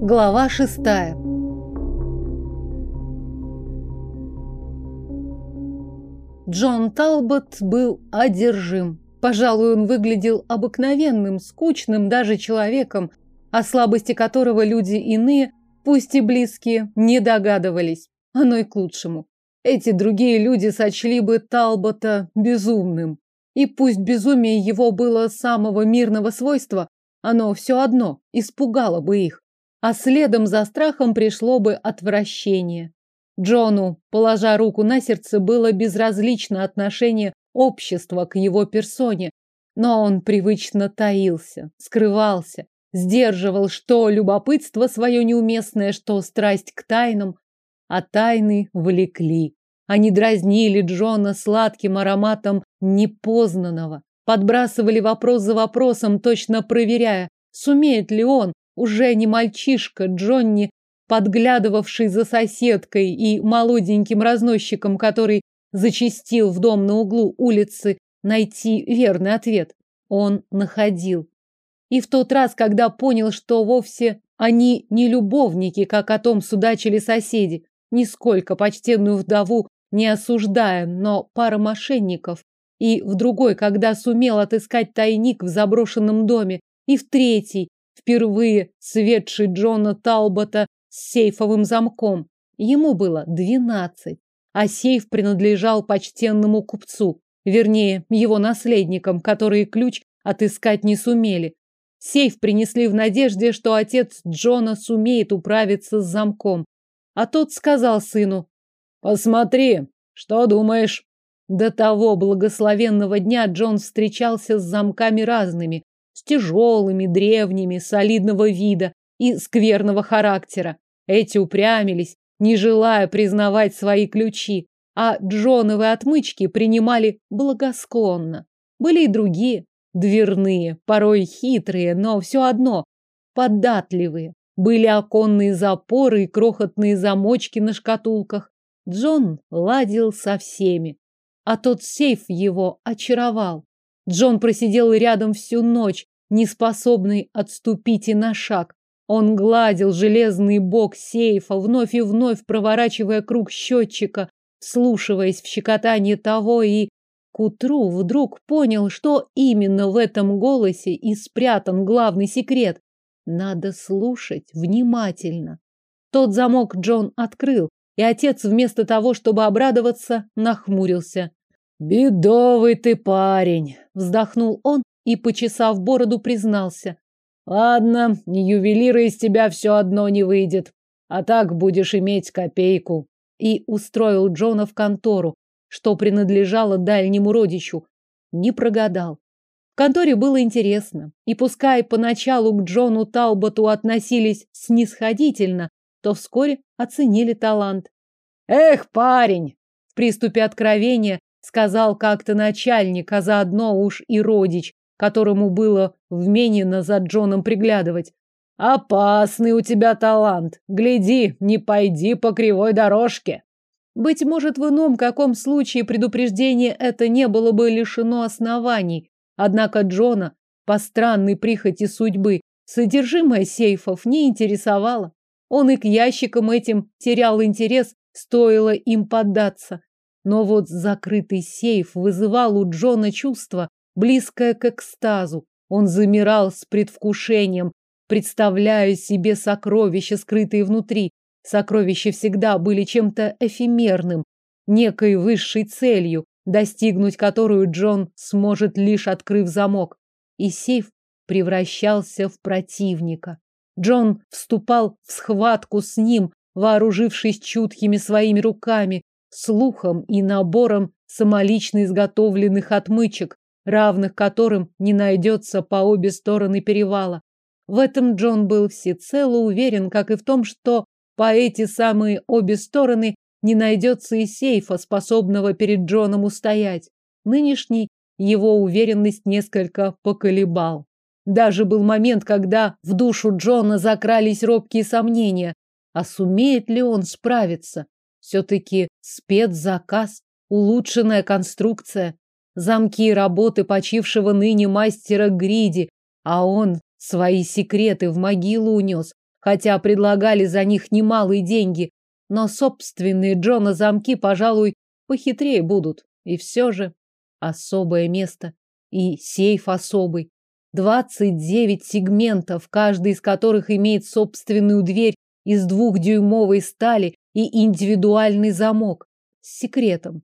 Глава шестая. Джон Талбот был одержим. Пожалуй, он выглядел обыкновенным, скучным даже человеком, о слабости которого люди иные, пусть и близкие, не догадывались. Оно и к лучшему. Эти другие люди сочли бы Талбота безумным. И пусть безумие его было самого мирного свойства, оно все одно испугало бы их. А следом за страхом пришло бы отвращение. Джону, положа руку на сердце, было безразлично отношение общества к его персоне, но он привычно таился, скрывался, сдерживал что любопытство свое неуместное, что страсть к тайнам, а тайны влекли. Они дразнили Джона сладким ароматом непознанного, подбрасывали вопрос за вопросом, точно проверяя, сумеет ли он, уже не мальчишка Джонни, подглядывавший за соседкой и молоденьким разносчиком, который зачастил в дом на углу улицы, найти верный ответ. Он находил. И в тот раз, когда понял, что вовсе они не любовники, как о том судачили соседи, нисколько почтенную вдову не осуждая, но пара мошенников, и в другой, когда сумел отыскать тайник в заброшенном доме, и в третий, впервые светший Джона Талбота с сейфовым замком. Ему было двенадцать, а сейф принадлежал почтенному купцу, вернее, его наследникам, которые ключ отыскать не сумели. Сейф принесли в надежде, что отец Джона сумеет управиться с замком. А тот сказал сыну, «Посмотри, что думаешь?» До того благословенного дня Джон встречался с замками разными, с тяжелыми, древними, солидного вида и скверного характера. Эти упрямились, не желая признавать свои ключи, а Джоновы отмычки принимали благосклонно. Были и другие, дверные, порой хитрые, но все одно податливые. Были оконные запоры и крохотные замочки на шкатулках. Джон ладил со всеми, а тот сейф его очаровал. Джон просидел рядом всю ночь, не способный отступить и на шаг. Он гладил железный бок сейфа, вновь и вновь проворачивая круг счетчика, слушаясь в щекотание того и к утру вдруг понял, что именно в этом голосе и спрятан главный секрет. Надо слушать внимательно. Тот замок Джон открыл, и отец вместо того, чтобы обрадоваться, нахмурился. «Бедовый ты парень!» – вздохнул он и, почесав бороду, признался. Ладно, ювелира из тебя все одно не выйдет, а так будешь иметь копейку. И устроил Джона в контору, что принадлежало дальнему родичу. Не прогадал. В конторе было интересно, и пускай поначалу к Джону Талботу относились снисходительно, то вскоре оценили талант. Эх, парень, в приступе откровения сказал как-то начальник, а заодно уж и родич, которому было вменено за Джоном приглядывать. Опасный у тебя талант. Гляди, не пойди по кривой дорожке. Быть может, в ином каком случае предупреждение это не было бы лишено оснований. Однако Джона, по странной прихоти судьбы, содержимое сейфов не интересовало. Он и к ящикам этим терял интерес, стоило им поддаться. Но вот закрытый сейф вызывал у Джона чувство, близкое к экстазу. Он замирал с предвкушением, представляя себе сокровища, скрытые внутри. Сокровища всегда были чем-то эфемерным, некой высшей целью, достигнуть которую Джон сможет лишь открыв замок. И сейф превращался в противника. Джон вступал в схватку с ним, вооружившись чуткими своими руками, слухом и набором самолично изготовленных отмычек, равных которым не найдется по обе стороны перевала. В этом Джон был всецело уверен, как и в том, что по эти самые обе стороны не найдется и сейфа, способного перед Джоном устоять. Нынешний его уверенность несколько поколебал. Даже был момент, когда в душу Джона закрались робкие сомнения, а сумеет ли он справиться? Все-таки спецзаказ, улучшенная конструкция замки и работы почившего ныне мастера Гриди, а он свои секреты в могилу унес, хотя предлагали за них немалые деньги. Но собственные Джона замки, пожалуй, похитрее будут. И все же особое место. И сейф особый. Двадцать девять сегментов, каждый из которых имеет собственную дверь из двухдюймовой стали и индивидуальный замок с секретом.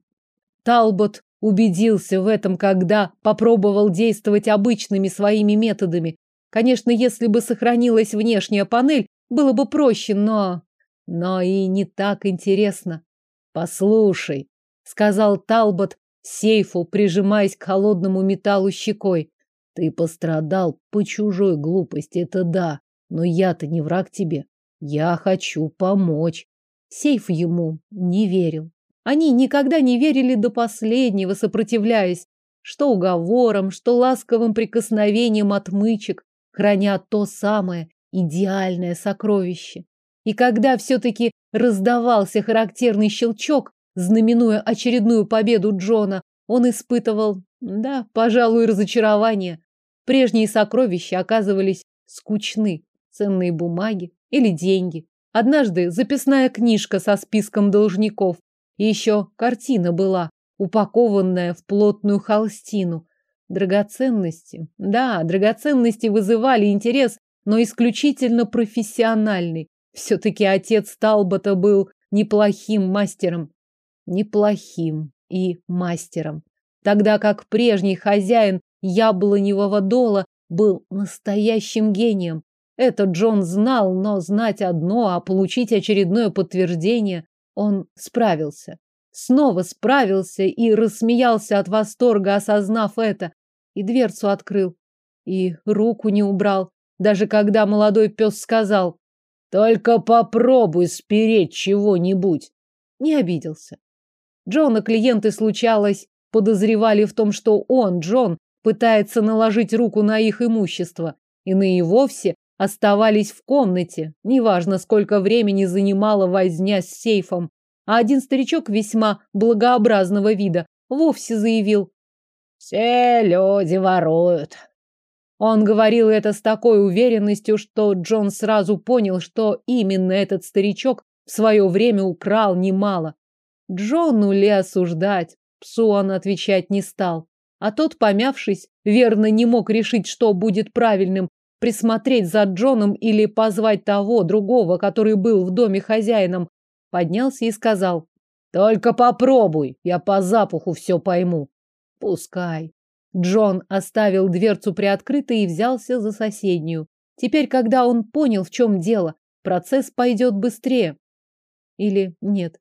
Талбот убедился в этом, когда попробовал действовать обычными своими методами. Конечно, если бы сохранилась внешняя панель, было бы проще, но... Но и не так интересно. Послушай, сказал Талбот сейфу, прижимаясь к холодному металлу щекой. Ты пострадал по чужой глупости, это да, но я-то не враг тебе. Я хочу помочь. Сейф ему не верил. Они никогда не верили до последнего, сопротивляясь, что уговором, что ласковым прикосновением отмычек, храня то самое идеальное сокровище. И когда все-таки раздавался характерный щелчок, знаменуя очередную победу Джона, он испытывал, да, пожалуй, разочарование. Прежние сокровища оказывались скучны. Ценные бумаги или деньги. Однажды записная книжка со списком должников. И еще картина была, упакованная в плотную холстину. Драгоценности. Да, драгоценности вызывали интерес, но исключительно профессиональный. Все-таки отец Талбота был неплохим мастером. Неплохим и мастером. Тогда как прежний хозяин яблоневого дола был настоящим гением. Это Джон знал, но знать одно, а получить очередное подтверждение он справился. Снова справился и рассмеялся от восторга, осознав это. И дверцу открыл, и руку не убрал, даже когда молодой пес сказал «Только попробуй спереть чего-нибудь». Не обиделся. Джона клиенты случалось подозревали в том, что он, Джон, пытается наложить руку на их имущество. Иные вовсе оставались в комнате, неважно, сколько времени занимала возня с сейфом. А один старичок весьма благообразного вида вовсе заявил «Все люди воруют». Он говорил это с такой уверенностью, что Джон сразу понял, что именно этот старичок в свое время украл немало. Джону ли осуждать? Псу он отвечать не стал. А тот, помявшись, верно не мог решить, что будет правильным, присмотреть за Джоном или позвать того, другого, который был в доме хозяином, поднялся и сказал, «Только попробуй, я по запаху все пойму». «Пускай». Джон оставил дверцу приоткрытой и взялся за соседнюю. Теперь, когда он понял, в чем дело, процесс пойдет быстрее. Или нет.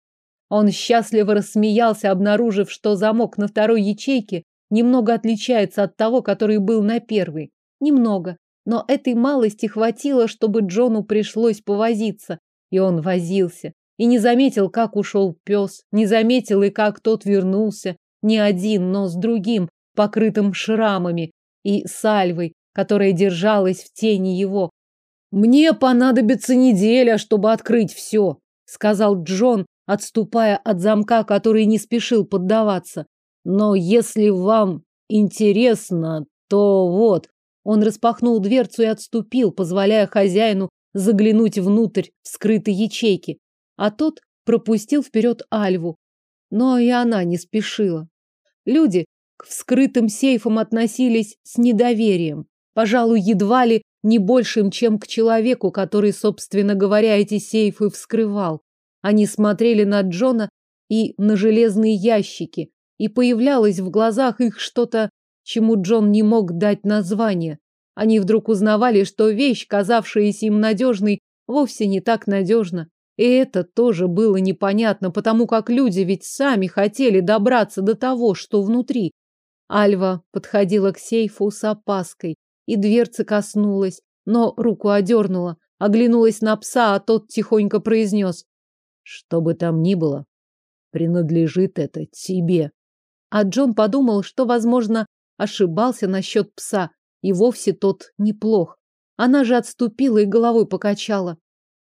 Он счастливо рассмеялся, обнаружив, что замок на второй ячейке немного отличается от того, который был на первой. Немного. Но этой малости хватило, чтобы Джону пришлось повозиться. И он возился. И не заметил, как ушел пес. Не заметил и как тот вернулся. Не один, но с другим, покрытым шрамами. И сальвой, которая держалась в тени его. «Мне понадобится неделя, чтобы открыть все», — сказал Джон, отступая от замка, который не спешил поддаваться. «Но если вам интересно, то вот, он распахнул дверцу и отступил, позволяя хозяину заглянуть внутрь скрытой ячейки, а тот пропустил вперед Альву. Но и она не спешила. Люди к вскрытым сейфам относились с недоверием, пожалуй, едва ли не большим, чем к человеку, который, собственно говоря, эти сейфы вскрывал. Они смотрели на Джона и на железные ящики, и появлялось в глазах их что-то чему Джон не мог дать название. Они вдруг узнавали, что вещь, казавшаяся им надежной, вовсе не так надежна. И это тоже было непонятно, потому как люди ведь сами хотели добраться до того, что внутри. Альва подходила к сейфу с опаской, и дверца коснулась, но руку одернула, оглянулась на пса, а тот тихонько произнес. Что бы там ни было, принадлежит это тебе. А Джон подумал, что, возможно, ошибался насчет пса, и вовсе тот неплох. Она же отступила и головой покачала.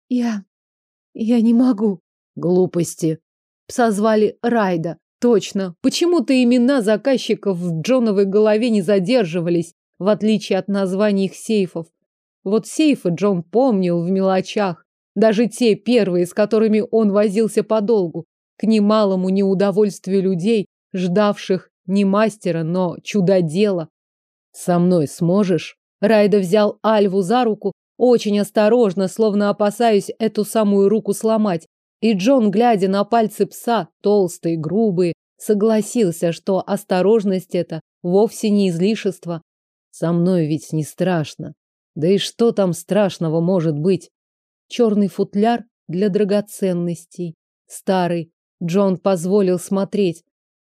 Я... я не могу. Глупости. Пса звали Райда. Точно. Почему-то имена заказчиков в Джоновой голове не задерживались, в отличие от названий их сейфов. Вот сейфы Джон помнил в мелочах, даже те первые, с которыми он возился подолгу, к немалому неудовольствию людей, ждавших не мастера, но чудодела. «Со мной сможешь?» Райда взял Альву за руку, очень осторожно, словно опасаясь эту самую руку сломать. И Джон, глядя на пальцы пса, толстые, грубые, согласился, что осторожность это вовсе не излишество. Со мной ведь не страшно. Да и что там страшного может быть? Черный футляр для драгоценностей. Старый. Джон позволил смотреть.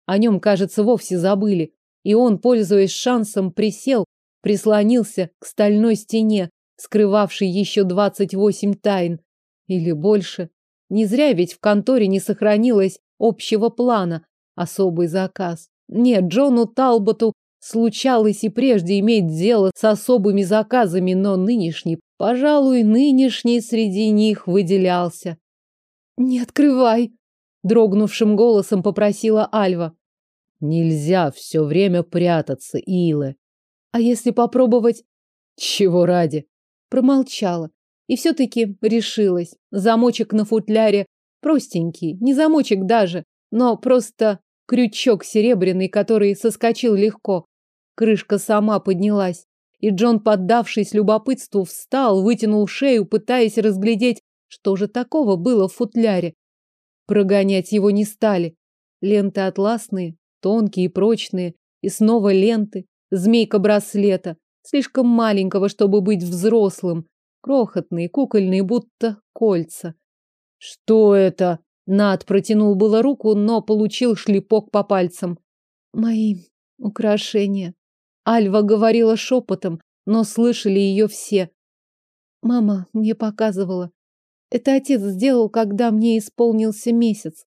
О нем, кажется, вовсе забыли. И он, пользуясь шансом, присел, прислонился к стальной стене, скрывавшей еще двадцать восемь тайн. Или больше. Не зря ведь в конторе не сохранилось общего плана. Особый заказ. Нет, Джону Талботу случалось и прежде иметь дело с особыми заказами, но нынешний, пожалуй, нынешний среди них выделялся. «Не открывай!» – дрогнувшим голосом попросила Альва. «Нельзя все время прятаться, Илэ. А если попробовать...» «Чего ради?» Промолчала. И все-таки решилась. Замочек на футляре простенький, не замочек даже, но просто крючок серебряный, который соскочил легко. Крышка сама поднялась, и Джон, поддавшись любопытству, встал, вытянул шею, пытаясь разглядеть, что же такого было в футляре. Прогонять его не стали. Ленты атласные, тонкие и прочные, и снова ленты, змейка браслета, слишком маленького, чтобы быть взрослым, крохотные, кукольные, будто кольца. Что это? Над протянул было руку, но получил шлепок по пальцам. Мои украшения. Альва говорила шепотом, но слышали ее все. Мама мне показывала. Это отец сделал, когда мне исполнился месяц.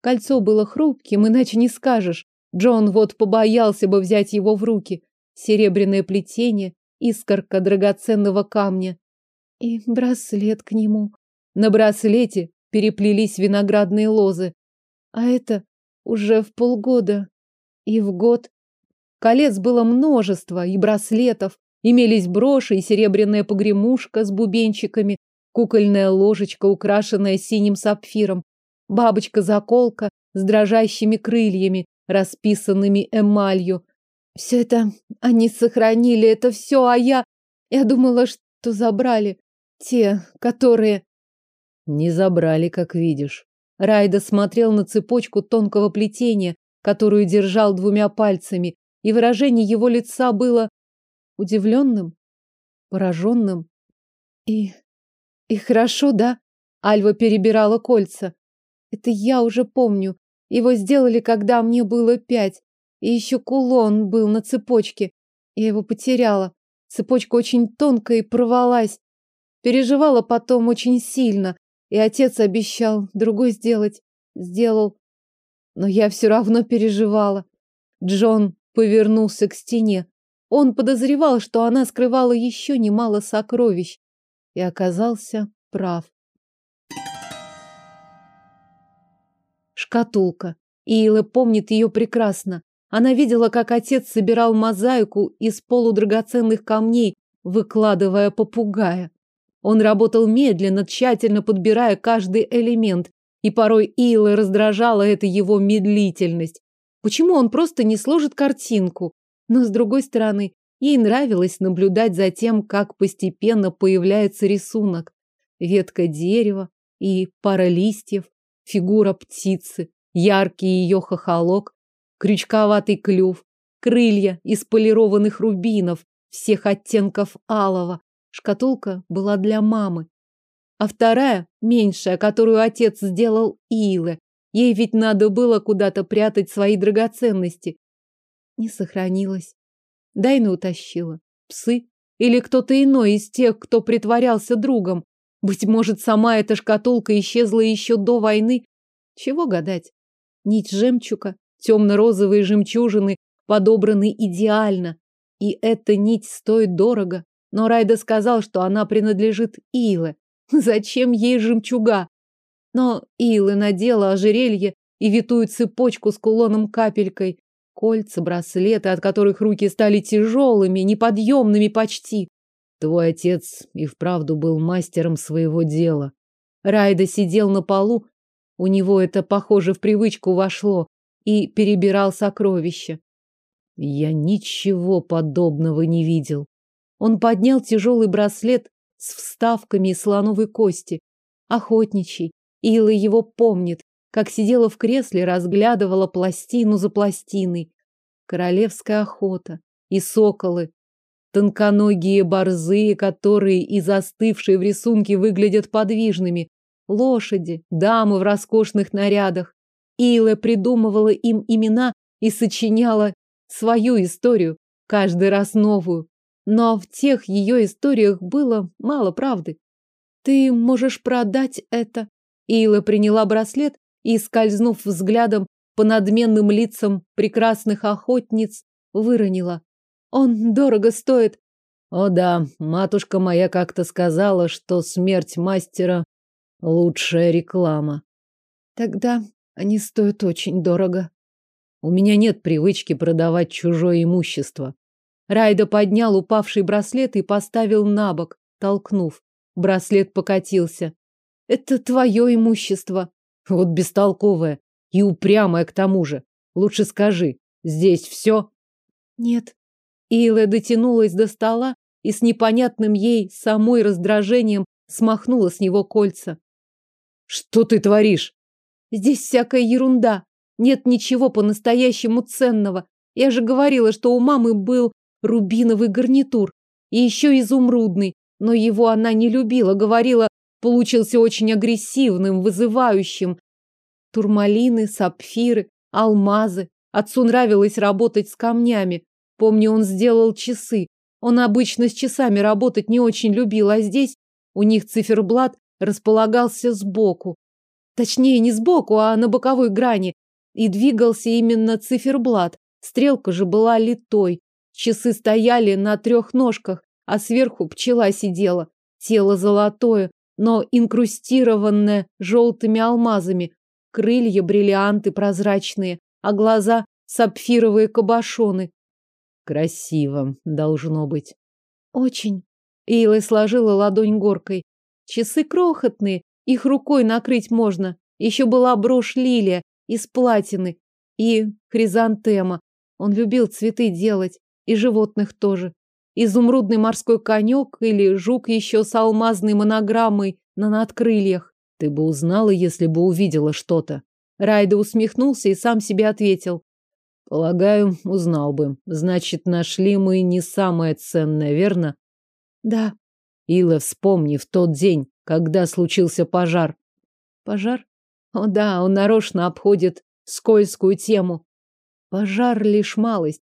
Кольцо было хрупким, иначе не скажешь. Джон вот побоялся бы взять его в руки. Серебряное плетение, искорка драгоценного камня. И браслет к нему. На браслете переплелись виноградные лозы. А это уже в полгода. И в год Колец было множество, и браслетов. Имелись броши и серебряная погремушка с бубенчиками, кукольная ложечка, украшенная синим сапфиром, бабочка-заколка с дрожащими крыльями, расписанными эмалью. Все это они сохранили, это все, а я... Я думала, что забрали. Те, которые... Не забрали, как видишь. Райда смотрел на цепочку тонкого плетения, которую держал двумя пальцами, и выражение его лица было удивленным, пораженным. И... и хорошо, да? Альва перебирала кольца. Это я уже помню. Его сделали, когда мне было пять. И еще кулон был на цепочке. Я его потеряла. Цепочка очень тонкая и порвалась. Переживала потом очень сильно. И отец обещал другой сделать. Сделал. Но я все равно переживала. Джон повернулся к стене. Он подозревал, что она скрывала еще немало сокровищ, и оказался прав. Шкатулка. Иила помнит ее прекрасно. Она видела, как отец собирал мозаику из полудрагоценных камней, выкладывая попугая. Он работал медленно, тщательно подбирая каждый элемент, и порой Иила раздражала эта его медлительность. Почему он просто не сложит картинку? Но, с другой стороны, ей нравилось наблюдать за тем, как постепенно появляется рисунок. Ветка дерева и пара листьев, фигура птицы, яркий ее хохолок, крючковатый клюв, крылья из полированных рубинов всех оттенков алого. Шкатулка была для мамы. А вторая, меньшая, которую отец сделал Иле, Ей ведь надо было куда-то прятать свои драгоценности. Не сохранилось. Дайна утащила. Псы. Или кто-то иной из тех, кто притворялся другом. Быть может, сама эта шкатулка исчезла еще до войны. Чего гадать? Нить жемчуга, темно-розовые жемчужины подобраны идеально. И эта нить стоит дорого. Но Райда сказал, что она принадлежит Иле. Зачем ей жемчуга? Но Илы надела ожерелье и витую цепочку с кулоном-капелькой, кольца, браслеты, от которых руки стали тяжелыми, неподъемными почти. Твой отец и вправду был мастером своего дела. Райда сидел на полу, у него это, похоже, в привычку вошло, и перебирал сокровища. Я ничего подобного не видел. Он поднял тяжелый браслет с вставками из слоновой кости. Охотничий. Ила его помнит, как сидела в кресле, разглядывала пластину за пластиной. Королевская охота и соколы, тонконогие борзые, которые и застывшие в рисунке выглядят подвижными, лошади, дамы в роскошных нарядах. Ила придумывала им имена и сочиняла свою историю, каждый раз новую. Но в тех ее историях было мало правды. Ты можешь продать это. Ила приняла браслет и, скользнув взглядом по надменным лицам прекрасных охотниц, выронила. Он дорого стоит. О да, матушка моя как-то сказала, что смерть мастера — лучшая реклама. Тогда они стоят очень дорого. У меня нет привычки продавать чужое имущество. Райда поднял упавший браслет и поставил на бок, толкнув. Браслет покатился. Это твое имущество. Вот бестолковое и упрямое к тому же. Лучше скажи, здесь все? Нет. Ила дотянулась до стола и с непонятным ей самой раздражением смахнула с него кольца. Что ты творишь? Здесь всякая ерунда. Нет ничего по-настоящему ценного. Я же говорила, что у мамы был рубиновый гарнитур и еще изумрудный, но его она не любила, говорила, получился очень агрессивным, вызывающим. Турмалины, сапфиры, алмазы. Отцу нравилось работать с камнями. Помню, он сделал часы. Он обычно с часами работать не очень любил, а здесь у них циферблат располагался сбоку. Точнее, не сбоку, а на боковой грани. И двигался именно циферблат. Стрелка же была литой. Часы стояли на трех ножках, а сверху пчела сидела. Тело золотое, но инкрустированное желтыми алмазами. Крылья бриллианты прозрачные, а глаза сапфировые кабошоны. Красиво должно быть. Очень. Ила сложила ладонь горкой. Часы крохотные, их рукой накрыть можно. Еще была брошь лилия из платины и хризантема. Он любил цветы делать, и животных тоже. Изумрудный морской конек или жук еще с алмазной монограммой на надкрыльях. Ты бы узнала, если бы увидела что-то. Райда усмехнулся и сам себе ответил. Полагаю, узнал бы. Значит, нашли мы не самое ценное, верно? Да. Ила, вспомни в тот день, когда случился пожар. Пожар? О да, он нарочно обходит скользкую тему. Пожар лишь малость.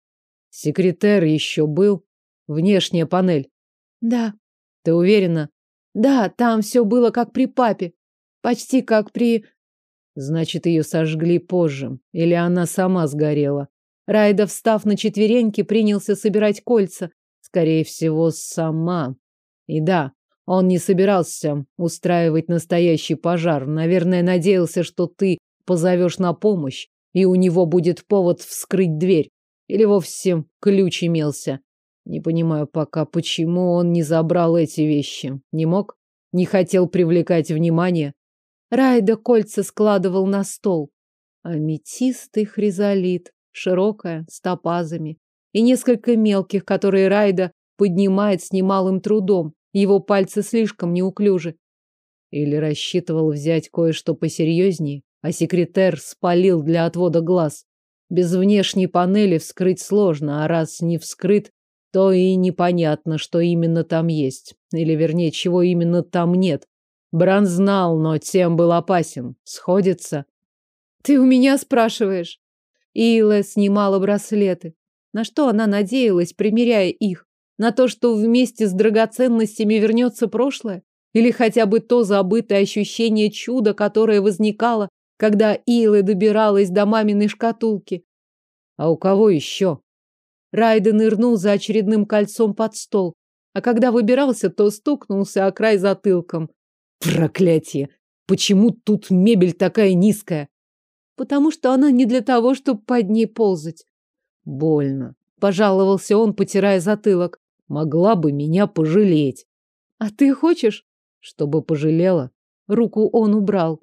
Секретарь еще был. Внешняя панель. Да. Ты уверена? Да, там все было как при папе. Почти как при... Значит, ее сожгли позже. Или она сама сгорела. Райда, встав на четвереньки, принялся собирать кольца. Скорее всего, сама. И да, он не собирался устраивать настоящий пожар. Наверное, надеялся, что ты позовешь на помощь, и у него будет повод вскрыть дверь. Или вовсе ключ имелся. Не понимаю пока, почему он не забрал эти вещи. Не мог? Не хотел привлекать внимание? Райда кольца складывал на стол. Аметистый хризолит широкая, с топазами, и несколько мелких, которые Райда поднимает с немалым трудом. Его пальцы слишком неуклюжи. Или рассчитывал взять кое-что посерьезнее, а секретарь спалил для отвода глаз. Без внешней панели вскрыть сложно, а раз не вскрыт, то и непонятно, что именно там есть. Или, вернее, чего именно там нет. Бран знал, но тем был опасен. Сходится. Ты у меня спрашиваешь? Ила снимала браслеты. На что она надеялась, примеряя их? На то, что вместе с драгоценностями вернется прошлое? Или хотя бы то забытое ощущение чуда, которое возникало, когда Ила добиралась до маминой шкатулки? А у кого еще? Райден нырнул за очередным кольцом под стол, а когда выбирался, то стукнулся о край затылком. Проклятие! Почему тут мебель такая низкая? потому что она не для того, чтобы под ней ползать. Больно. Пожаловался он, потирая затылок. Могла бы меня пожалеть. А ты хочешь? Чтобы пожалела. Руку он убрал.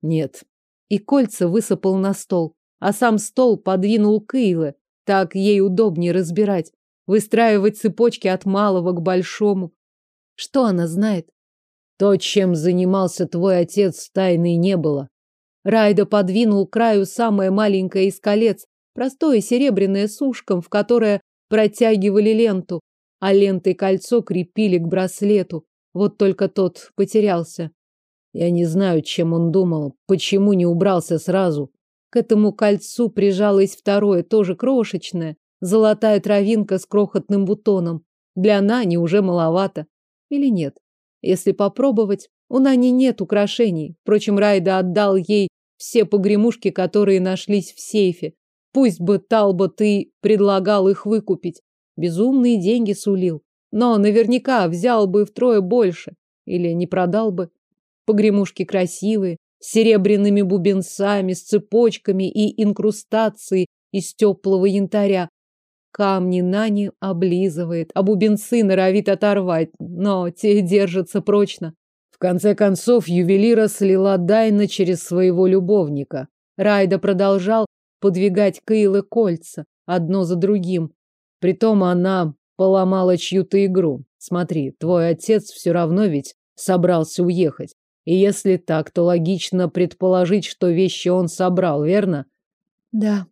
Нет. И кольца высыпал на стол, а сам стол подвинул к Эйле. Так ей удобнее разбирать, выстраивать цепочки от малого к большому. Что она знает? То, чем занимался твой отец, тайны не было. Райда подвинул краю самое маленькое из колец, простое серебряное с ушком, в которое протягивали ленту, а лентой кольцо крепили к браслету. Вот только тот потерялся. Я не знаю, чем он думал, почему не убрался сразу. К этому кольцу прижалось второе, тоже крошечное, золотая травинка с крохотным бутоном. Для Нани уже маловато. Или нет? Если попробовать, у Нани нет украшений. Впрочем, Райда отдал ей все погремушки, которые нашлись в сейфе. Пусть бы Талбот и предлагал их выкупить. Безумные деньги сулил. Но наверняка взял бы втрое больше. Или не продал бы. Погремушки красивые, серебряными бубенцами, с цепочками и инкрустацией из теплого янтаря. Камни Нани облизывает, а бубенцы норовит оторвать, но те держатся прочно конце концов, ювелира слила Дайна через своего любовника. Райда продолжал подвигать Кейлы кольца, одно за другим. Притом она поломала чью-то игру. Смотри, твой отец все равно ведь собрался уехать. И если так, то логично предположить, что вещи он собрал, верно? Да.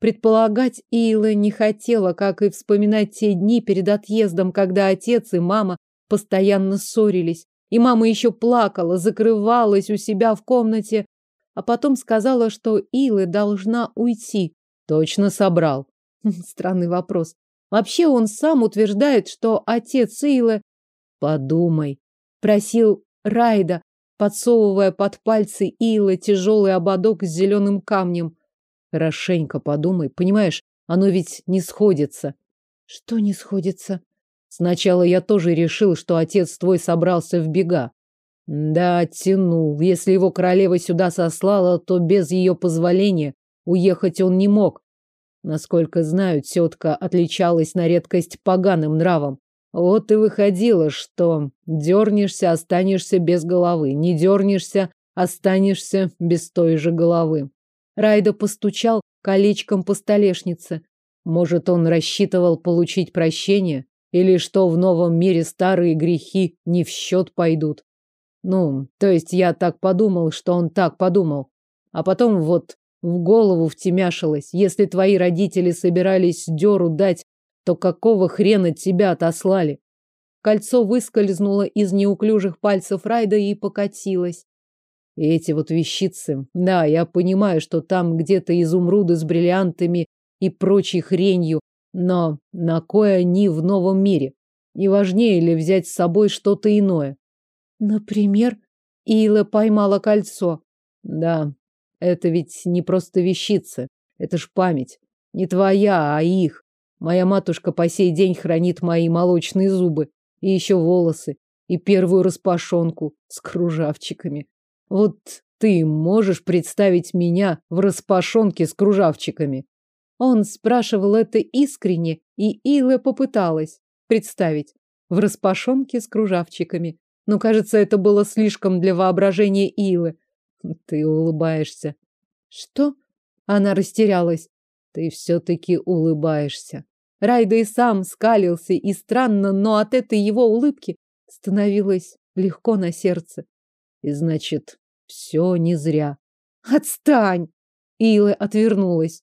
Предполагать Ила не хотела, как и вспоминать те дни перед отъездом, когда отец и мама постоянно ссорились. И мама еще плакала, закрывалась у себя в комнате, а потом сказала, что Илы должна уйти. Точно собрал. Странный вопрос. Вообще он сам утверждает, что отец Илы... Подумай, просил Райда, подсовывая под пальцы Илы тяжелый ободок с зеленым камнем. Хорошенько подумай, понимаешь, оно ведь не сходится. Что не сходится? Сначала я тоже решил, что отец твой собрался в бега. Да, тянул. Если его королева сюда сослала, то без ее позволения уехать он не мог. Насколько знаю, тетка отличалась на редкость поганым нравом. Вот и выходило, что дернешься, останешься без головы. Не дернешься, останешься без той же головы. Райда постучал колечком по столешнице. Может, он рассчитывал получить прощение? Или что в новом мире старые грехи не в счет пойдут. Ну, то есть я так подумал, что он так подумал. А потом вот в голову втемяшилось. Если твои родители собирались дёру дать, то какого хрена тебя отослали? Кольцо выскользнуло из неуклюжих пальцев Райда и покатилось. И эти вот вещицы. Да, я понимаю, что там где-то изумруды с бриллиантами и прочей хренью, но на кое они в новом мире? Не важнее ли взять с собой что-то иное? Например, Ила поймала кольцо. Да, это ведь не просто вещицы. Это ж память. Не твоя, а их. Моя матушка по сей день хранит мои молочные зубы. И еще волосы. И первую распашонку с кружавчиками. Вот ты можешь представить меня в распашонке с кружавчиками? Он спрашивал это искренне, и Ила попыталась представить в распашонке с кружавчиками. Но, кажется, это было слишком для воображения Илы. Ты улыбаешься. Что? Она растерялась. Ты все-таки улыбаешься. Райда и сам скалился, и странно, но от этой его улыбки становилось легко на сердце. И значит, все не зря. Отстань! Ила отвернулась.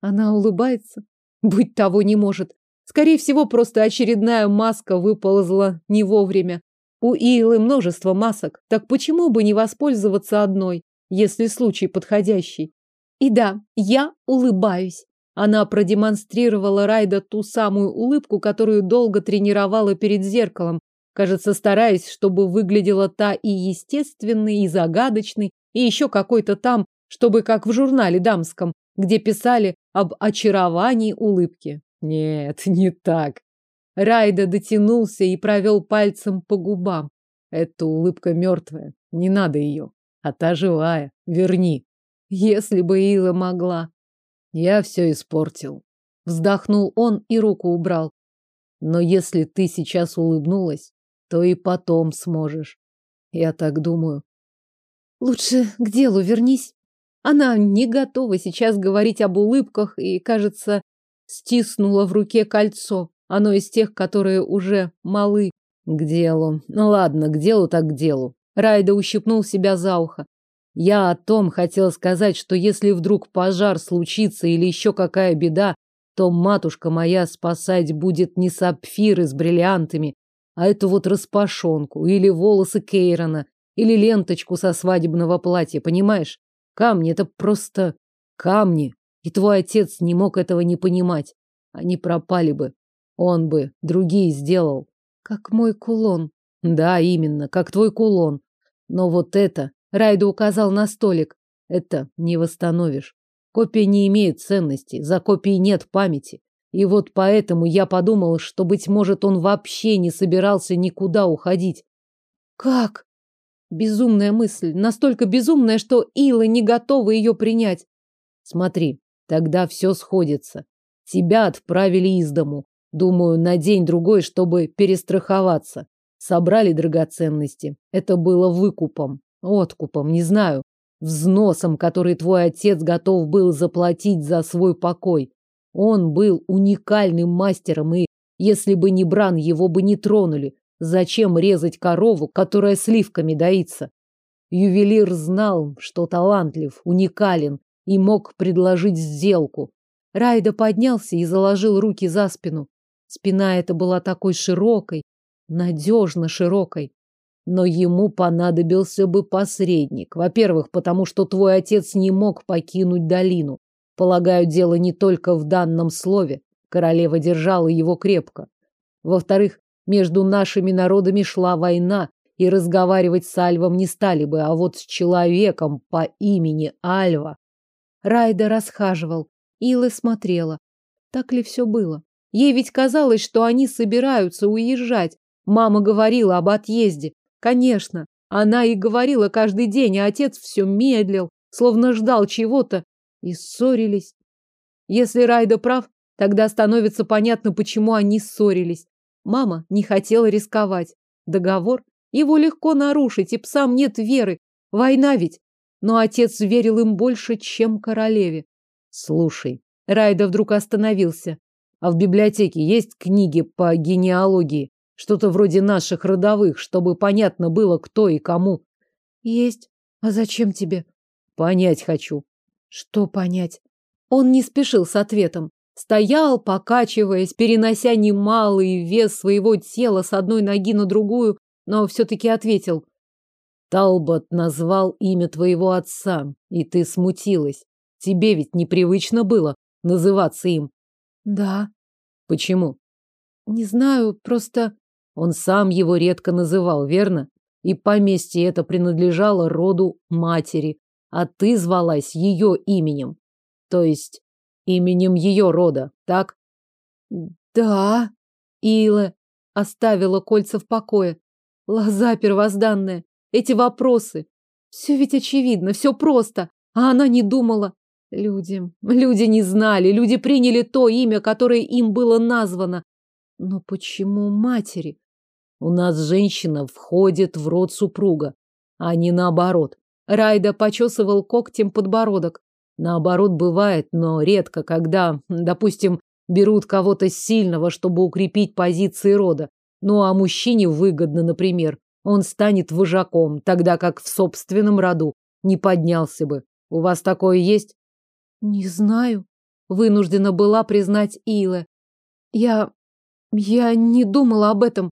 Она улыбается. Быть того не может. Скорее всего, просто очередная маска выползла не вовремя. У Илы множество масок, так почему бы не воспользоваться одной, если случай подходящий? И да, я улыбаюсь. Она продемонстрировала Райда ту самую улыбку, которую долго тренировала перед зеркалом, кажется, стараясь, чтобы выглядела та и естественной, и загадочной, и еще какой-то там, чтобы как в журнале дамском, где писали об очаровании улыбки. Нет, не так. Райда дотянулся и провел пальцем по губам. Эта улыбка мертвая, не надо ее. А та живая, верни. Если бы Ила могла. Я все испортил. Вздохнул он и руку убрал. Но если ты сейчас улыбнулась, то и потом сможешь. Я так думаю. Лучше к делу вернись. Она не готова сейчас говорить об улыбках и, кажется, стиснула в руке кольцо. Оно из тех, которые уже малы. К делу. Ну ладно, к делу так к делу. Райда ущипнул себя за ухо. Я о том хотел сказать, что если вдруг пожар случится или еще какая беда, то матушка моя спасать будет не сапфиры с бриллиантами, а эту вот распашонку или волосы Кейрона, или ленточку со свадебного платья, понимаешь? Камни — это просто камни. И твой отец не мог этого не понимать. Они пропали бы. Он бы другие сделал. Как мой кулон. Да, именно, как твой кулон. Но вот это, Райду указал на столик, это не восстановишь. Копия не имеет ценности, за копией нет памяти. И вот поэтому я подумал, что, быть может, он вообще не собирался никуда уходить. Как? Безумная мысль, настолько безумная, что Ила не готова ее принять. Смотри, тогда все сходится. Тебя отправили из дому. Думаю, на день-другой, чтобы перестраховаться. Собрали драгоценности. Это было выкупом, откупом, не знаю, взносом, который твой отец готов был заплатить за свой покой. Он был уникальным мастером, и если бы не Бран, его бы не тронули. Зачем резать корову, которая сливками доится? Ювелир знал, что талантлив, уникален и мог предложить сделку. Райда поднялся и заложил руки за спину. Спина эта была такой широкой, надежно широкой. Но ему понадобился бы посредник. Во-первых, потому что твой отец не мог покинуть долину. Полагаю, дело не только в данном слове. Королева держала его крепко. Во-вторых, между нашими народами шла война, и разговаривать с Альвом не стали бы, а вот с человеком по имени Альва. Райда расхаживал, Илы смотрела. Так ли все было? Ей ведь казалось, что они собираются уезжать. Мама говорила об отъезде. Конечно, она и говорила каждый день, а отец все медлил, словно ждал чего-то, и ссорились. Если Райда прав, тогда становится понятно, почему они ссорились. Мама не хотела рисковать. Договор его легко нарушить, и псам нет веры. Война ведь. Но отец верил им больше, чем королеве. Слушай, Райда вдруг остановился. А в библиотеке есть книги по генеалогии? Что-то вроде наших родовых, чтобы понятно было, кто и кому. Есть. А зачем тебе? Понять хочу. Что понять? Он не спешил с ответом. Стоял, покачиваясь, перенося немалый вес своего тела с одной ноги на другую, но все-таки ответил. Талбот назвал имя твоего отца, и ты смутилась. Тебе ведь непривычно было называться им. Да. Почему? Не знаю, просто... Он сам его редко называл, верно? И поместье это принадлежало роду матери, а ты звалась ее именем. То есть Именем ее рода, так? Да. Ила оставила кольца в покое. Лоза первозданная. Эти вопросы. Все ведь очевидно, все просто. А она не думала. Люди, люди не знали, люди приняли то имя, которое им было названо. Но почему матери? У нас женщина входит в род супруга, а не наоборот. Райда почесывал когтем подбородок. Наоборот, бывает, но редко, когда, допустим, берут кого-то сильного, чтобы укрепить позиции рода. Ну, а мужчине выгодно, например, он станет вожаком, тогда как в собственном роду не поднялся бы. У вас такое есть? Не знаю. Вынуждена была признать Илэ. Я... я не думала об этом.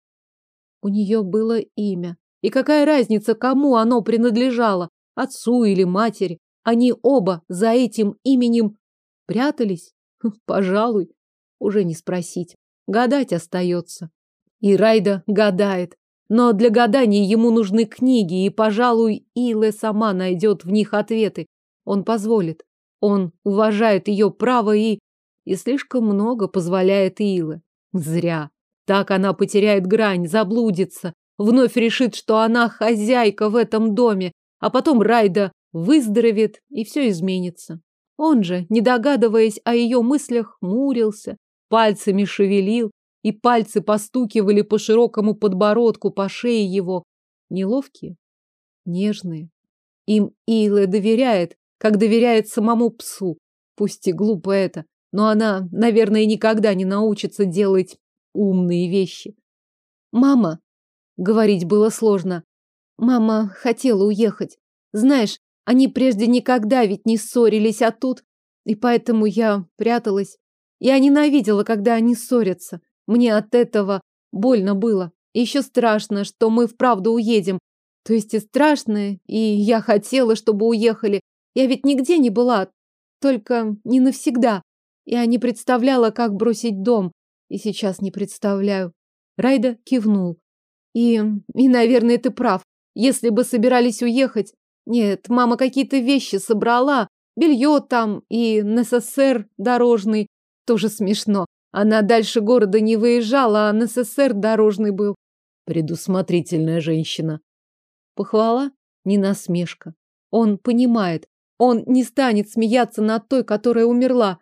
У нее было имя. И какая разница, кому оно принадлежало? Отцу или матери? Они оба за этим именем прятались? Хм, пожалуй, уже не спросить. Гадать остается. И Райда гадает. Но для гадания ему нужны книги, и, пожалуй, Илэ сама найдет в них ответы. Он позволит. Он уважает ее право и... И слишком много позволяет Илэ. Зря. Так она потеряет грань, заблудится, вновь решит, что она хозяйка в этом доме, а потом Райда выздоровеет, и все изменится. Он же, не догадываясь о ее мыслях, мурился, пальцами шевелил, и пальцы постукивали по широкому подбородку, по шее его. Неловкие, нежные. Им Илэ доверяет, как доверяет самому псу. Пусть и глупо это, но она, наверное, никогда не научится делать умные вещи. Мама, говорить было сложно. Мама хотела уехать. Знаешь, они прежде никогда ведь не ссорились, а тут... И поэтому я пряталась. Я ненавидела, когда они ссорятся. Мне от этого больно было. И еще страшно, что мы вправду уедем. То есть и страшно, и я хотела, чтобы уехали. Я ведь нигде не была, только не навсегда. Я не представляла, как бросить дом. И сейчас не представляю. Райда кивнул. И, и, наверное, ты прав. Если бы собирались уехать... Нет, мама какие-то вещи собрала. Белье там и НССР дорожный. Тоже смешно. Она дальше города не выезжала, а НССР дорожный был. Предусмотрительная женщина. Похвала, не насмешка. Он понимает. Он не станет смеяться над той, которая умерла.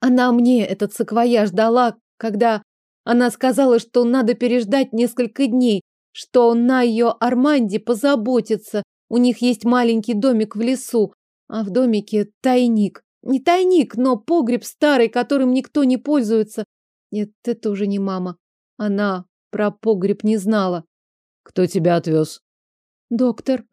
Она мне этот саквояж дала, когда она сказала, что надо переждать несколько дней, что на ее Арманде позаботится. У них есть маленький домик в лесу, а в домике тайник. Не тайник, но погреб старый, которым никто не пользуется. Нет, это уже не мама. Она про погреб не знала. Кто тебя отвез? Доктор.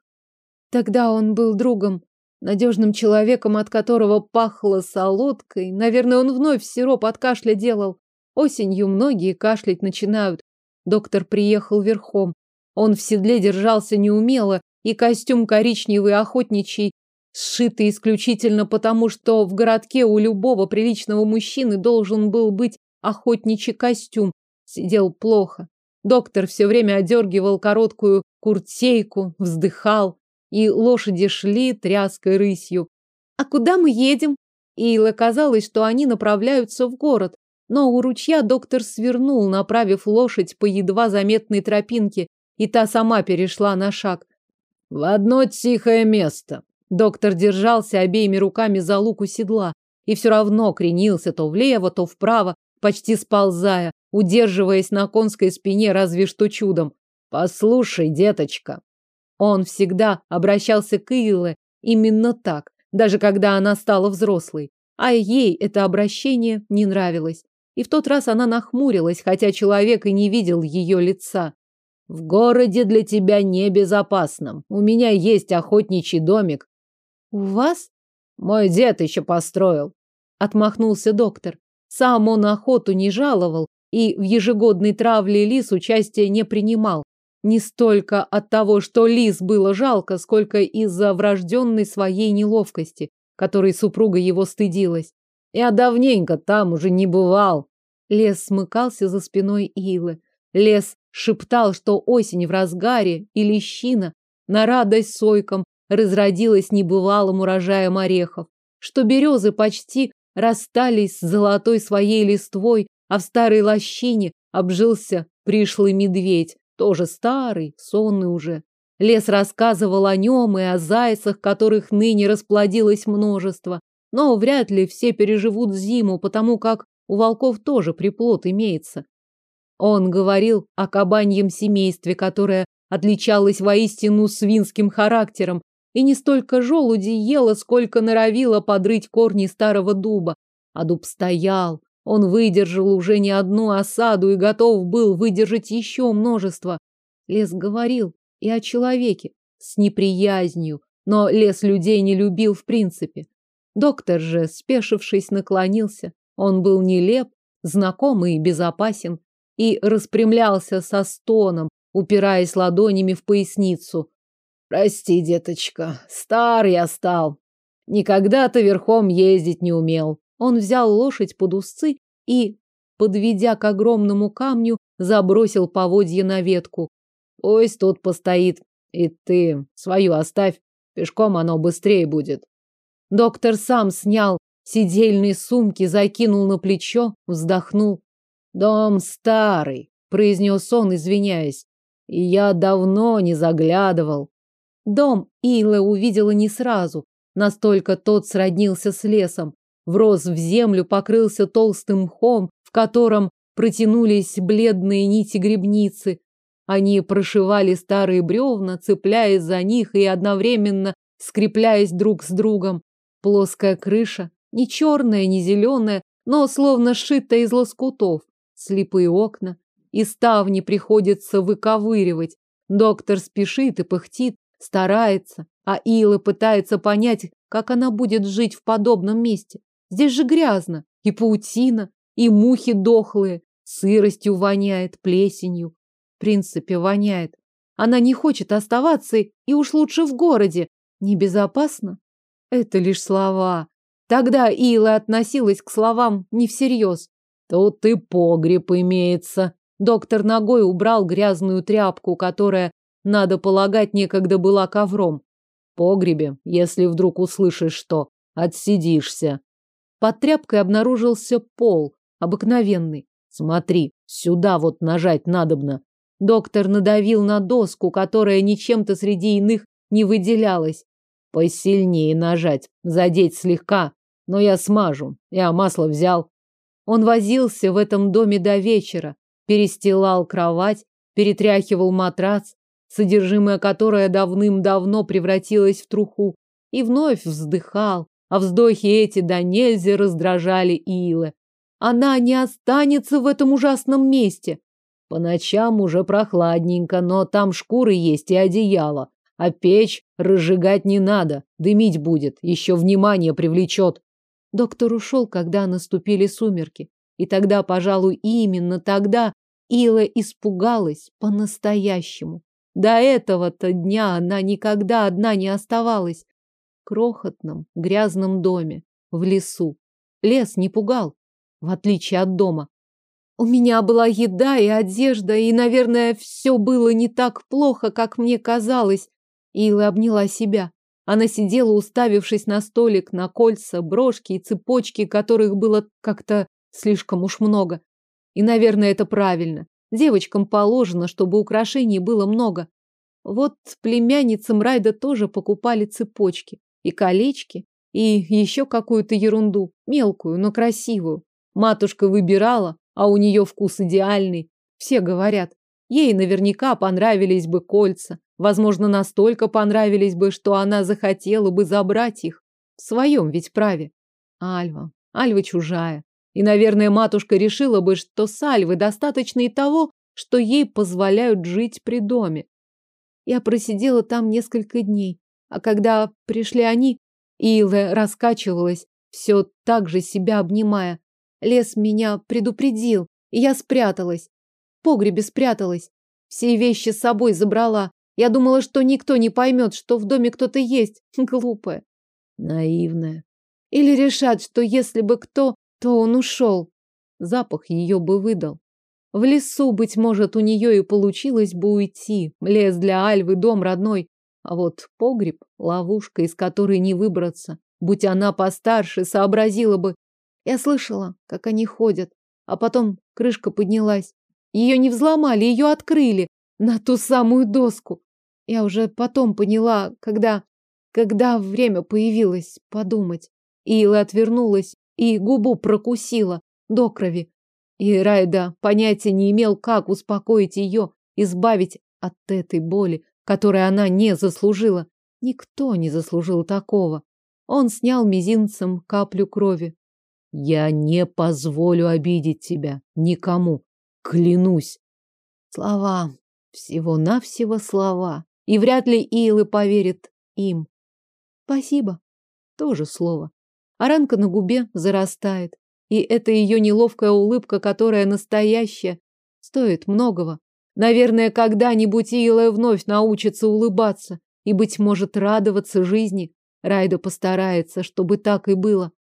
Тогда он был другом, надежным человеком, от которого пахло солодкой. Наверное, он вновь сироп от кашля делал. Осенью многие кашлять начинают. Доктор приехал верхом. Он в седле держался неумело, и костюм коричневый охотничий, сшитый исключительно потому, что в городке у любого приличного мужчины должен был быть охотничий костюм, сидел плохо. Доктор все время одергивал короткую куртейку, вздыхал, и лошади шли тряской рысью. «А куда мы едем?» Ила казалось, что они направляются в город, но у ручья доктор свернул, направив лошадь по едва заметной тропинке, и та сама перешла на шаг. В одно тихое место. Доктор держался обеими руками за луку седла и все равно кренился то влево, то вправо, почти сползая, удерживаясь на конской спине разве что чудом. «Послушай, деточка». Он всегда обращался к Иле именно так, даже когда она стала взрослой. А ей это обращение не нравилось. И в тот раз она нахмурилась, хотя человек и не видел ее лица. В городе для тебя небезопасно. У меня есть охотничий домик. У вас? Мой дед еще построил. Отмахнулся доктор. Сам он охоту не жаловал и в ежегодной травле лис участия не принимал. Не столько от того, что лис было жалко, сколько из-за врожденной своей неловкости, которой супруга его стыдилась. Я давненько там уже не бывал. Лес смыкался за спиной Илы. Лес шептал, что осень в разгаре, и лещина на радость сойкам разродилась небывалым урожаем орехов, что березы почти расстались с золотой своей листвой, а в старой лощине обжился пришлый медведь, тоже старый, сонный уже. Лес рассказывал о нем и о зайцах, которых ныне расплодилось множество, но вряд ли все переживут зиму, потому как у волков тоже приплод имеется. Он говорил о кабаньем семействе, которое отличалось воистину свинским характером, и не столько желуди ела, сколько норовила подрыть корни старого дуба. А дуб стоял, он выдержал уже не одну осаду и готов был выдержать еще множество. Лес говорил и о человеке, с неприязнью, но лес людей не любил в принципе. Доктор же, спешившись, наклонился. Он был нелеп, знакомый и безопасен, и распрямлялся со стоном, упираясь ладонями в поясницу. «Прости, деточка, стар я стал. Никогда-то верхом ездить не умел». Он взял лошадь под узцы и, подведя к огромному камню, забросил поводье на ветку. «Пусть тут постоит, и ты свою оставь, пешком оно быстрее будет». Доктор сам снял сидельные сумки, закинул на плечо, вздохнул. «Дом старый», — произнес он, извиняясь, — «и я давно не заглядывал». Дом Ила увидела не сразу, настолько тот сроднился с лесом, врос в землю, покрылся толстым мхом, в котором протянулись бледные нити грибницы. Они прошивали старые бревна, цепляясь за них и одновременно скрепляясь друг с другом. Плоская крыша, не черная, не зеленая, но словно сшитая из лоскутов. Слепые окна. И ставни приходится выковыривать. Доктор спешит и пыхтит, старается, а Ила пытается понять, как она будет жить в подобном месте. Здесь же грязно, и паутина, и мухи дохлые, сыростью воняет, плесенью. В принципе, воняет. Она не хочет оставаться, и уж лучше в городе. Небезопасно? Это лишь слова. Тогда Ила относилась к словам не всерьез. Тут и погреб имеется. Доктор ногой убрал грязную тряпку, которая, надо полагать, некогда была ковром. Погребе, если вдруг услышишь что, отсидишься. Под тряпкой обнаружился пол, обыкновенный. Смотри, сюда вот нажать надобно. Доктор надавил на доску, которая ничем-то среди иных не выделялась. Посильнее нажать, задеть слегка, но я смажу. Я масло взял. Он возился в этом доме до вечера, перестилал кровать, перетряхивал матрац, содержимое которое давным-давно превратилось в труху, и вновь вздыхал, а вздохи эти до нельзя раздражали Илы. Она не останется в этом ужасном месте. По ночам уже прохладненько, но там шкуры есть и одеяло. А печь разжигать не надо, дымить будет, еще внимание привлечет. Доктор ушел, когда наступили сумерки. И тогда, пожалуй, именно тогда Ила испугалась по-настоящему. До этого-то дня она никогда одна не оставалась. В крохотном, грязном доме, в лесу. Лес не пугал, в отличие от дома. У меня была еда и одежда, и, наверное, все было не так плохо, как мне казалось. Ила обняла себя. Она сидела, уставившись на столик, на кольца, брошки и цепочки, которых было как-то слишком уж много. И, наверное, это правильно. Девочкам положено, чтобы украшений было много. Вот племянницам Райда тоже покупали цепочки и колечки, и еще какую-то ерунду, мелкую, но красивую. Матушка выбирала, а у нее вкус идеальный. Все говорят, ей наверняка понравились бы кольца, возможно, настолько понравились бы, что она захотела бы забрать их. В своем ведь праве. Альва, Альва чужая. И, наверное, матушка решила бы, что с Альвы достаточно и того, что ей позволяют жить при доме. Я просидела там несколько дней, а когда пришли они, Илла раскачивалась, все так же себя обнимая. Лес меня предупредил, и я спряталась. В погребе спряталась. Все вещи с собой забрала. Я думала, что никто не поймет, что в доме кто-то есть. Глупая. Наивная. Или решат, что если бы кто, то он ушел. Запах ее бы выдал. В лесу, быть может, у нее и получилось бы уйти. Лес для Альвы, дом родной. А вот погреб — ловушка, из которой не выбраться. Будь она постарше, сообразила бы, я слышала, как они ходят, а потом крышка поднялась. Ее не взломали, ее открыли на ту самую доску. Я уже потом поняла, когда... когда время появилось подумать. Ила отвернулась и губу прокусила до крови. И Райда понятия не имел, как успокоить ее, избавить от этой боли, которой она не заслужила. Никто не заслужил такого. Он снял мизинцем каплю крови, я не позволю обидеть тебя никому, клянусь. Слова, всего-навсего слова. И вряд ли Илы поверит им. Спасибо. Тоже слово. А ранка на губе зарастает. И это ее неловкая улыбка, которая настоящая, стоит многого. Наверное, когда-нибудь Ила вновь научится улыбаться и, быть может, радоваться жизни. Райда постарается, чтобы так и было.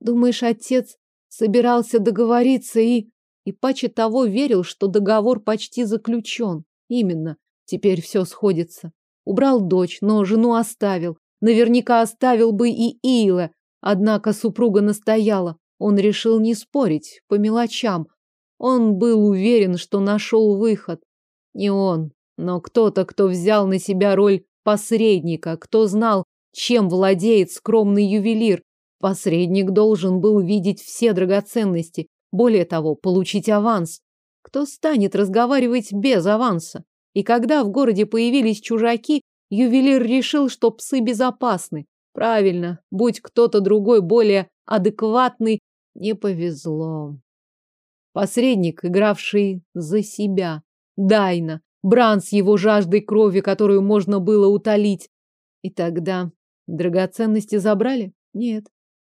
Думаешь, отец собирался договориться и... И паче того верил, что договор почти заключен. Именно. Теперь все сходится. Убрал дочь, но жену оставил. Наверняка оставил бы и Иила. Однако супруга настояла. Он решил не спорить по мелочам. Он был уверен, что нашел выход. Не он, но кто-то, кто взял на себя роль посредника, кто знал, чем владеет скромный ювелир, Посредник должен был видеть все драгоценности, Более того, получить аванс. Кто станет разговаривать без аванса? И когда в городе появились чужаки, ювелир решил, что псы безопасны. Правильно, будь кто-то другой более адекватный, не повезло. Посредник, игравший за себя. Дайна. Бран с его жаждой крови, которую можно было утолить. И тогда драгоценности забрали? Нет.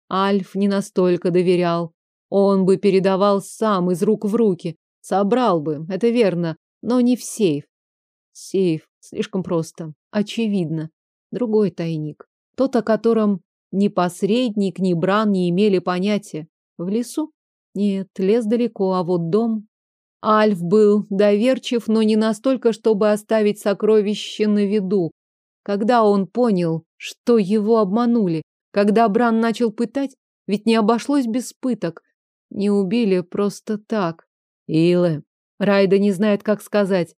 Альф не настолько доверял. Он бы передавал сам из рук в руки. Собрал бы, это верно, но не в сейф. Сейф. Слишком просто. Очевидно. Другой тайник. Тот, о котором ни посредник, ни Бран не имели понятия. В лесу? Нет, лес далеко, а вот дом... Альф был доверчив, но не настолько, чтобы оставить сокровище на виду. Когда он понял, что его обманули, когда Бран начал пытать, ведь не обошлось без пыток. Не убили просто так. Илэ, Райда не знает, как сказать.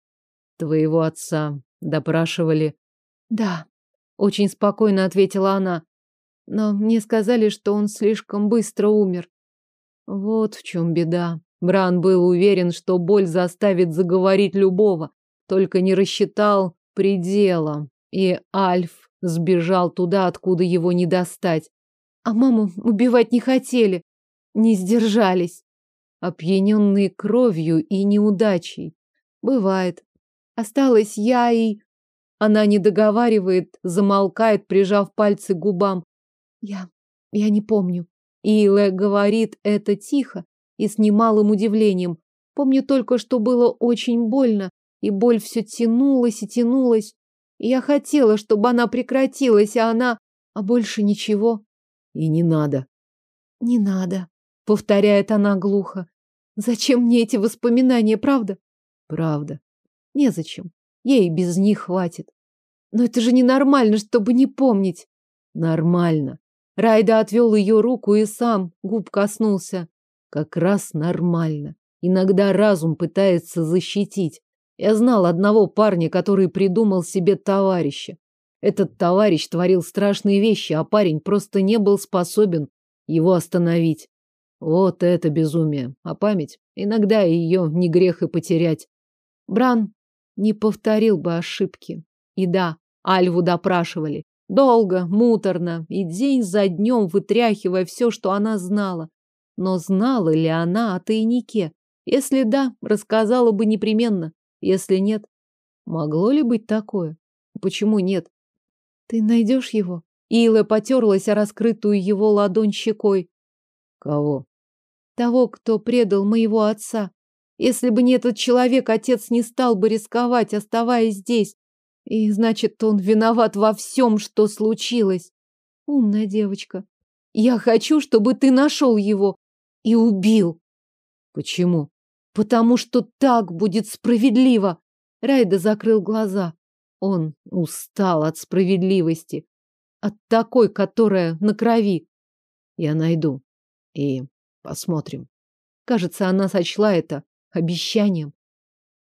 Твоего отца допрашивали. Да, очень спокойно ответила она. Но мне сказали, что он слишком быстро умер. Вот в чем беда. Бран был уверен, что боль заставит заговорить любого, только не рассчитал предела. И Альф сбежал туда, откуда его не достать. А маму убивать не хотели, не сдержались. Опьяненные кровью и неудачей. Бывает. Осталась я и... Она не договаривает, замолкает, прижав пальцы к губам. Я... я не помню. Илэ говорит это тихо и с немалым удивлением. Помню только, что было очень больно, и боль все тянулась и тянулась. И я хотела, чтобы она прекратилась, а она... А больше ничего. И не надо. Не надо, повторяет она глухо. Зачем мне эти воспоминания, правда? Правда. Незачем. Ей без них хватит. Но это же ненормально, чтобы не помнить. Нормально. Райда отвел ее руку и сам губ коснулся. Как раз нормально. Иногда разум пытается защитить. Я знал одного парня, который придумал себе товарища. Этот товарищ творил страшные вещи, а парень просто не был способен его остановить. Вот это безумие. А память? Иногда ее не грех и потерять. Бран не повторил бы ошибки. И да, Альву допрашивали. Долго, муторно и день за днем вытряхивая все, что она знала. Но знала ли она о тайнике? Если да, рассказала бы непременно. Если нет, могло ли быть такое? Почему нет? Ты найдешь его? Ила потерлась о раскрытую его ладонь щекой. Кого? Того, кто предал моего отца. Если бы не этот человек, отец не стал бы рисковать, оставаясь здесь. И значит, он виноват во всем, что случилось. Умная девочка. Я хочу, чтобы ты нашел его и убил. Почему? Потому что так будет справедливо. Райда закрыл глаза. Он устал от справедливости. От такой, которая на крови. Я найду. И посмотрим. Кажется, она сочла это обещанием.